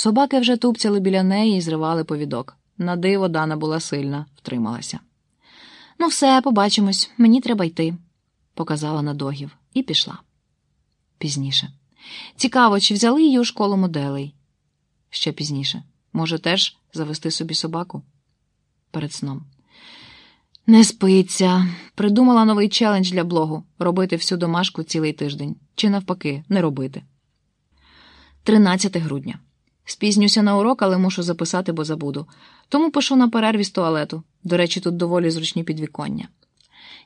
Собаки вже тупцяли біля неї і зривали повідок. На диво Дана була сильна, втрималася. Ну, все, побачимось, мені треба йти, показала на догів і пішла. Пізніше. Цікаво, чи взяли її у школу моделей? Ще пізніше. Може, теж завести собі собаку? Перед сном. Не спиться. Придумала новий челендж для блогу робити всю домашку цілий тиждень. Чи навпаки, не робити. 13 грудня. Спізнюся на урок, але мушу записати, бо забуду. Тому пишу на перерві з туалету. До речі, тут доволі зручні підвіконня.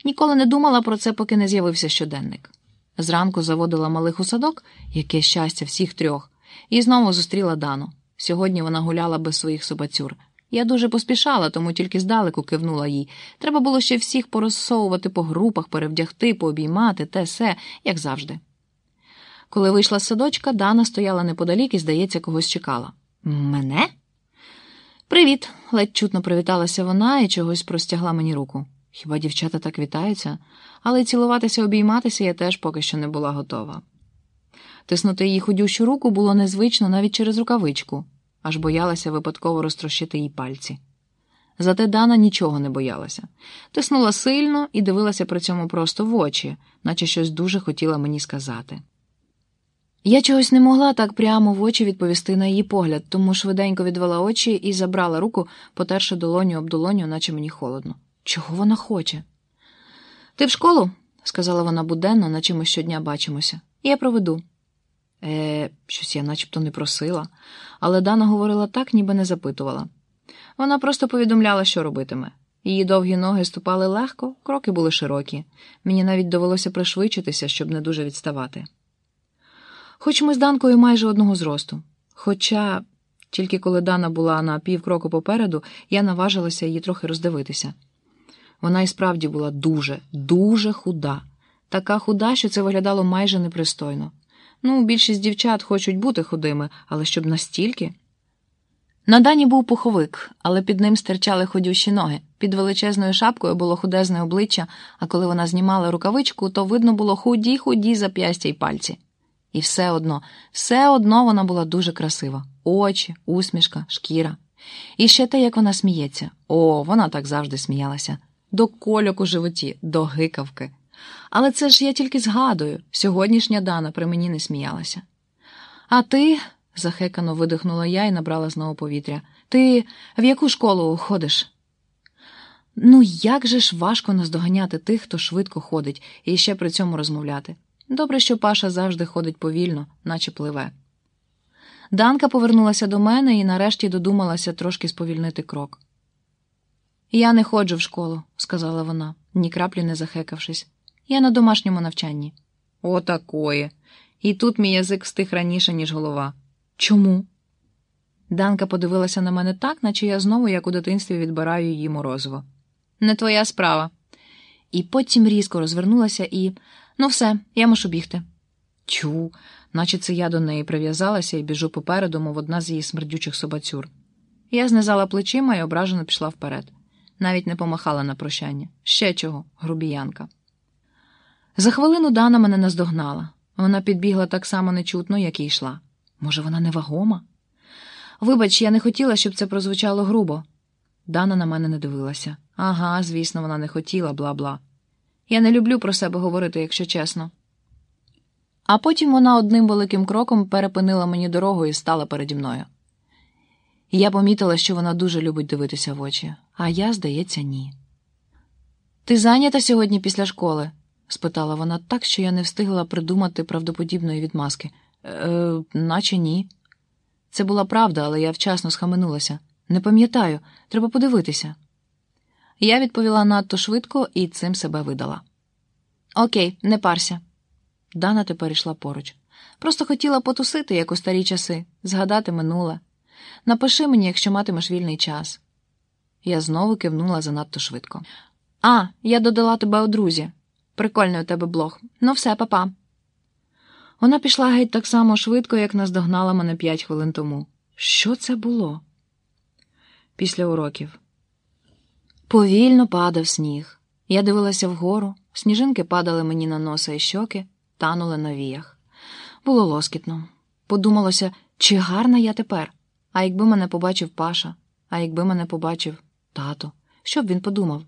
Ніколи не думала про це, поки не з'явився щоденник. Зранку заводила малих у садок, яке щастя, всіх трьох, і знову зустріла Дану. Сьогодні вона гуляла без своїх собацюр. Я дуже поспішала, тому тільки здалеку кивнула їй. Треба було ще всіх порозсовувати по групах, перевдягти, пообіймати, те се, як завжди. Коли вийшла з садочка, Дана стояла неподалік і, здається, когось чекала. Мене? Привіт, ледь чутно привіталася вона і чогось простягла мені руку. Хіба дівчата так вітаються, але цілуватися, обійматися я теж поки що не була готова. Тиснути її худющу руку було незвично навіть через рукавичку, аж боялася випадково розтрощити їй пальці. Зате Дана нічого не боялася, тиснула сильно і дивилася при цьому просто в очі, наче щось дуже хотіла мені сказати. Я чогось не могла так прямо в очі відповісти на її погляд, тому швиденько відвела очі і забрала руку, потерши долоню об долоню, наче мені холодно. Чого вона хоче? Ти в школу? сказала вона буденно, наче ми щодня бачимося. Я проведу. Е, щось я начебто не просила, але Дана говорила так, ніби не запитувала. Вона просто повідомляла, що робитиме. Її довгі ноги ступали легко, кроки були широкі. Мені навіть довелося пришвидшитися, щоб не дуже відставати. Хоч ми з Данкою майже одного зросту. Хоча, тільки коли Дана була на півкроку попереду, я наважилася її трохи роздивитися. Вона і справді була дуже, дуже худа, така худа, що це виглядало майже непристойно. Ну, більшість дівчат хочуть бути худими, але щоб настільки. На Дані був пуховик, але під ним стирчали ходющі ноги. Під величезною шапкою було худезне обличчя, а коли вона знімала рукавичку, то видно було худі худі зап'ястя й пальці. І все одно, все одно вона була дуже красива очі, усмішка, шкіра. І ще те, як вона сміється. О, вона так завжди сміялася. До кольок у животі, до гикавки. Але це ж я тільки згадую сьогоднішня Дана при мені не сміялася. А ти, захекано видихнула я і набрала знову повітря, ти в яку школу ходиш? Ну, як же ж важко наздоганяти тих, хто швидко ходить, і ще при цьому розмовляти. Добре, що Паша завжди ходить повільно, наче пливе. Данка повернулася до мене і нарешті додумалася трошки сповільнити крок. Я не ходжу в школу, сказала вона, ні краплі не захекавшись. Я на домашньому навчанні. Отакої. І тут мій язик встиг раніше, ніж голова. Чому? Данка подивилася на мене так, наче я знову, як у дитинстві, відбираю її морозиво. Не твоя справа. І потім різко розвернулася і. Ну, все, я мушу бігти. Тю, наче це я до неї прив'язалася і біжу попереду, мов одна з її смердючих собацюр. Я знизала плечима і ображено пішла вперед. Навіть не помахала на прощання. Ще чого, грубіянка. За хвилину Дана мене наздогнала. Вона підбігла так само нечутно, як і йшла. Може, вона невагома? Вибач, я не хотіла, щоб це прозвучало грубо. Дана на мене не дивилася. Ага, звісно, вона не хотіла, бла бла. Я не люблю про себе говорити, якщо чесно. А потім вона одним великим кроком перепинила мені дорогу і стала переді мною. Я помітила, що вона дуже любить дивитися в очі, а я, здається, ні. Ти зайнята сьогодні після школи? спитала вона так, що я не встигла придумати правдоподібної відмазки. Е, Наче ні. Це була правда, але я вчасно схаменулася. Не пам'ятаю, треба подивитися. Я відповіла надто швидко і цим себе видала. Окей, не парся. Дана тепер йшла поруч. Просто хотіла потусити, як у старі часи, згадати минуле. Напиши мені, якщо матимеш вільний час. Я знову кивнула занадто швидко. А, я додала тебе у друзі. Прикольний у тебе блог. Ну все, папа. Вона пішла геть так само швидко, як наздогнала мене п'ять хвилин тому. Що це було? Після уроків. Повільно падав сніг. Я дивилася вгору, сніжинки падали мені на носа і щоки, танули на віях. Було лоскітно. Подумалося, чи гарна я тепер? А якби мене побачив Паша, а якби мене побачив тато, що б він подумав?